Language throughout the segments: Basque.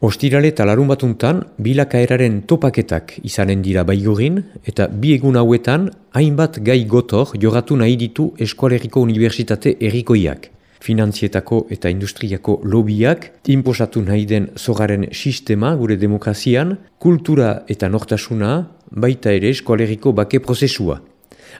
Ostirale eta larun batuntan, bilakaeraren topaketak izanen dira baigorin, eta bi egun hauetan, hainbat gai gotor jogatu nahi ditu Eskualeriko Unibertsitate errikoiak. Finantzietako eta industriako lobiak, imposatu nahi den zogaren sistema gure demokrazian, kultura eta nortasuna, baita ere Eskualeriko bake prozesua.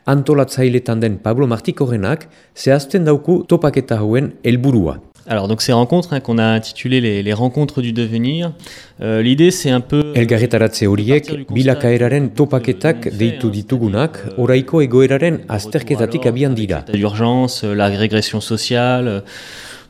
Antolatzailetan den Pablo Martikorenak, zehazten dauku topaketa hauen helburua. Alors donc ces rencontres hein, qu'on a intitulées les, les rencontres du devenir, euh, l'idée c'est un peu... Elgarretaratze horiek bilakaeraren topaketak deitu ditugunak oraiko egoeraren azterketatik abian dira. L'urgence, la régression sociale,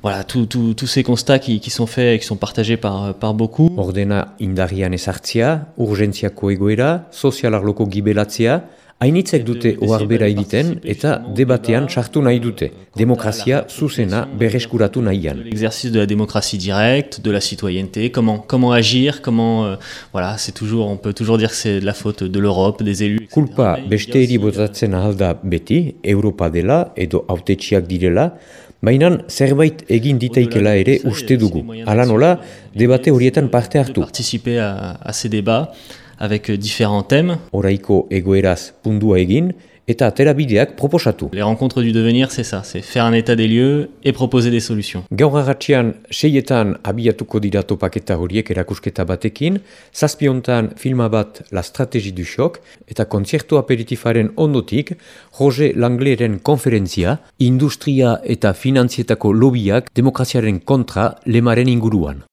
voilà, tous ces constats qui, qui sont faits et qui sont partagés par, par beaucoup. Ordena indarian ezartzia, urgentziako egoera, sozialarloko gibelatzea, Hainitzek dute oharbera egiten eta debatean sartu nahi dute. Demokrazia zuzena berreskuratu nahian. L'exercice de la démocratie directe, de la citoyenneté, comment, comment agir, comment... Euh, voilà, c'est toujours, on peut toujours dire que c'est de la faute de l'Europe, des élus. Kulpa beste eri botatzen ahalda beti, Europa dela edo autetxiak direla, Baina zerbait egin ditaikela ere uste dugu. Hala nola, debate horietan parte hartu. Participer à, à ces débats avec différents thèmes. Oraiko egoeraz pundua egin eta aterabideak proposatu. Les rencontres du devenir, c'est ça, c'est faire un état des lieux et proposer des solutions. Gaur agatxian, seietan abiatuko dira topaketa horiek erakusketa batekin, zazpiontan filma bat La Stratégie du Choc eta konzertu aperitifaren ondotik, Jose Langleren konferentzia, industria eta finantzietako lobiak demokraziaren kontra lemaren inguruan.